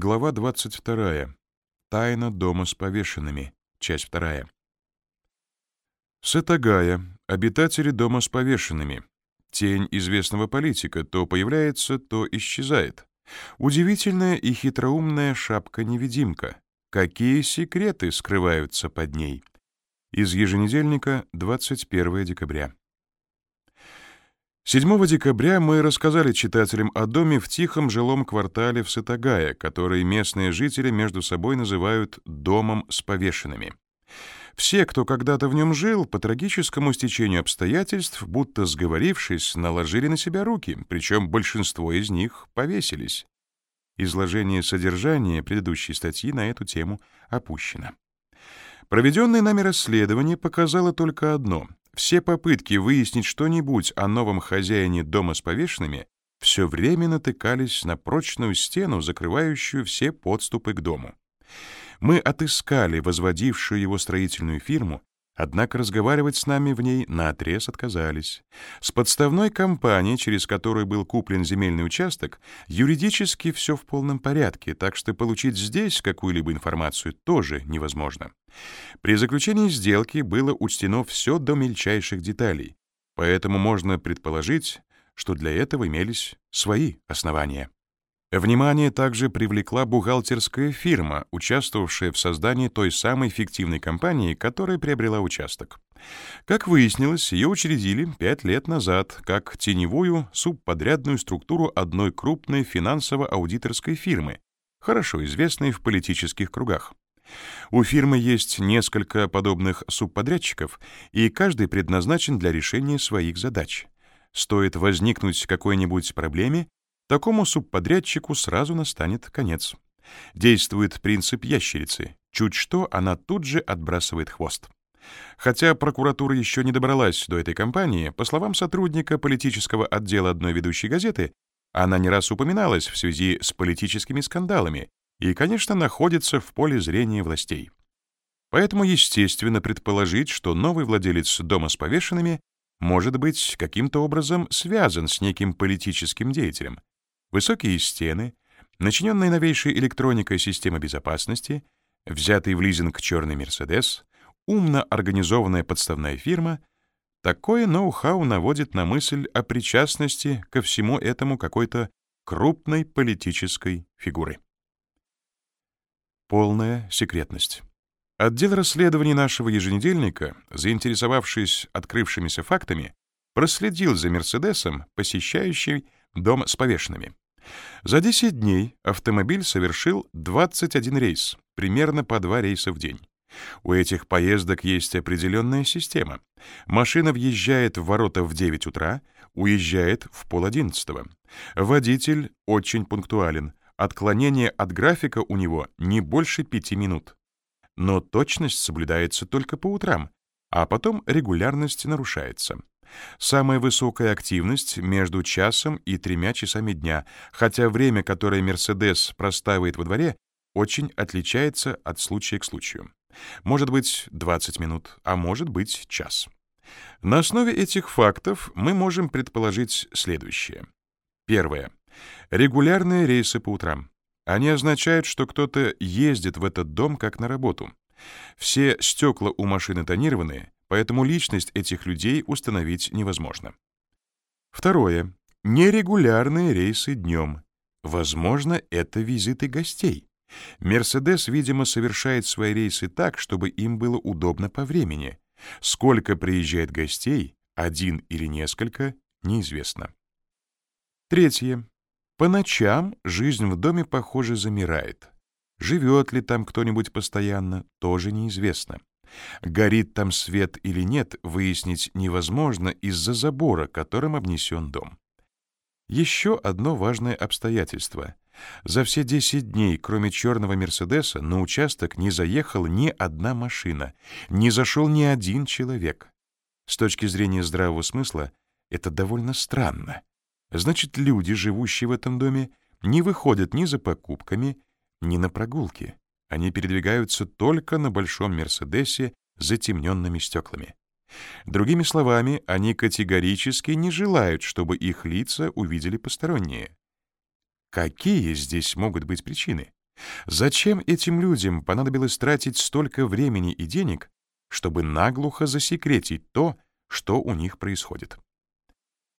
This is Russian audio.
Глава 22. Тайна дома с повешенными. Часть 2. Сатагая. Обитатели дома с повешенными. Тень известного политика то появляется, то исчезает. Удивительная и хитроумная шапка-невидимка. Какие секреты скрываются под ней? Из еженедельника, 21 декабря. 7 декабря мы рассказали читателям о доме в тихом жилом квартале в Сытагае, который местные жители между собой называют «домом с повешенными». Все, кто когда-то в нем жил, по трагическому стечению обстоятельств, будто сговорившись, наложили на себя руки, причем большинство из них повесились. Изложение содержания предыдущей статьи на эту тему опущено. Проведенное нами расследование показало только одно все попытки выяснить что-нибудь о новом хозяине дома с повешенными все время натыкались на прочную стену, закрывающую все подступы к дому. Мы отыскали возводившую его строительную фирму, Однако разговаривать с нами в ней наотрез отказались. С подставной компанией, через которую был куплен земельный участок, юридически все в полном порядке, так что получить здесь какую-либо информацию тоже невозможно. При заключении сделки было учтено все до мельчайших деталей, поэтому можно предположить, что для этого имелись свои основания. Внимание также привлекла бухгалтерская фирма, участвовавшая в создании той самой фиктивной компании, которая приобрела участок. Как выяснилось, ее учредили пять лет назад как теневую субподрядную структуру одной крупной финансово-аудиторской фирмы, хорошо известной в политических кругах. У фирмы есть несколько подобных субподрядчиков, и каждый предназначен для решения своих задач. Стоит возникнуть какой-нибудь проблеме, Такому субподрядчику сразу настанет конец. Действует принцип ящерицы. Чуть что, она тут же отбрасывает хвост. Хотя прокуратура еще не добралась до этой компании, по словам сотрудника политического отдела одной ведущей газеты, она не раз упоминалась в связи с политическими скандалами и, конечно, находится в поле зрения властей. Поэтому естественно предположить, что новый владелец дома с повешенными может быть каким-то образом связан с неким политическим деятелем, Высокие стены, начиненная новейшей электроникой система безопасности, взятый в лизинг черный «Мерседес», умно организованная подставная фирма — такое ноу-хау наводит на мысль о причастности ко всему этому какой-то крупной политической фигуры. Полная секретность. Отдел расследований нашего еженедельника, заинтересовавшись открывшимися фактами, проследил за «Мерседесом», посещающий дом с повешенными. За 10 дней автомобиль совершил 21 рейс, примерно по 2 рейса в день. У этих поездок есть определенная система. Машина въезжает в ворота в 9 утра, уезжает в пол одиннадцатого. Водитель очень пунктуален. Отклонение от графика у него не больше 5 минут. Но точность соблюдается только по утрам, а потом регулярность нарушается. Самая высокая активность между часом и тремя часами дня, хотя время, которое «Мерседес» простаивает во дворе, очень отличается от случая к случаю. Может быть 20 минут, а может быть час. На основе этих фактов мы можем предположить следующее. Первое. Регулярные рейсы по утрам. Они означают, что кто-то ездит в этот дом как на работу. Все стекла у машины тонированные, поэтому личность этих людей установить невозможно. Второе. Нерегулярные рейсы днем. Возможно, это визиты гостей. «Мерседес», видимо, совершает свои рейсы так, чтобы им было удобно по времени. Сколько приезжает гостей, один или несколько, неизвестно. Третье. По ночам жизнь в доме, похоже, замирает. Живет ли там кто-нибудь постоянно, тоже неизвестно. Горит там свет или нет, выяснить невозможно из-за забора, которым обнесен дом. Еще одно важное обстоятельство. За все 10 дней, кроме черного «Мерседеса», на участок не заехала ни одна машина, не зашел ни один человек. С точки зрения здравого смысла, это довольно странно. Значит, люди, живущие в этом доме, не выходят ни за покупками, ни на прогулки. Они передвигаются только на большом «Мерседесе» с затемненными стеклами. Другими словами, они категорически не желают, чтобы их лица увидели посторонние. Какие здесь могут быть причины? Зачем этим людям понадобилось тратить столько времени и денег, чтобы наглухо засекретить то, что у них происходит?